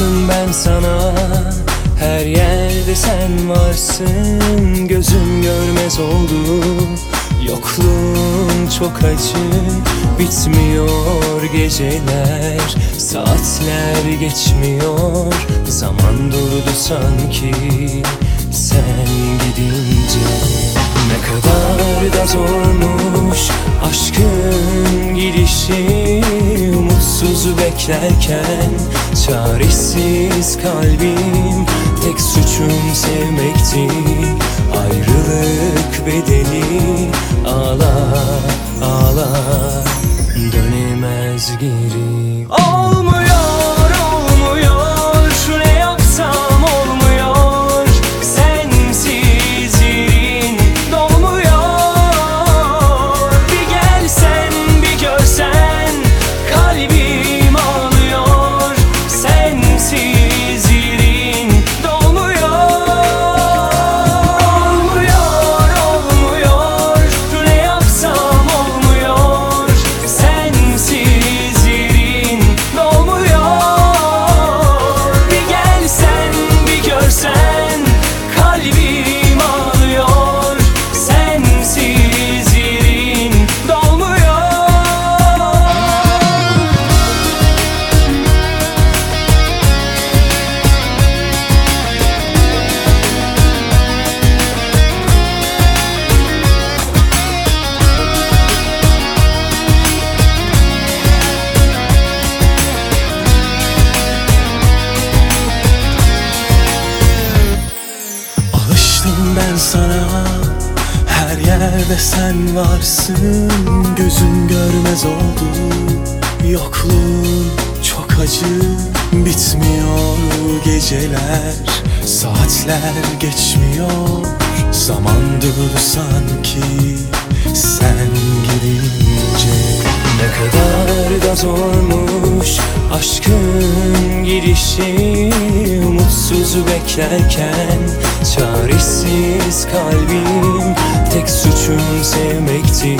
Aşığımsın ben sana. Her yerde sen varsın Gözüm görmez oldu. Yokluğun çok acı Bitmiyor geceler. Saatler geçmiyor Zaman durdu sanki. Sen gidince Ne kadar da zormuş Aşkın gidişi. Umutsuz beklerken çaresiz kalbim Tek suçum sevmekti. Ayrılık bedeli Ağlar ağlar dönemez geri. Olmuyor ben sana. Her yerde sen varsın Gözüm görmez oldu. Yokluğun çok acı Bitmiyor geceler Saatler geçmiyor. Zaman durdu sanki Sen gidince. Ne kadar da zormuş aşkın girişi Umutsuz beklerken çaresiz kalbim Tek suçum sevmekti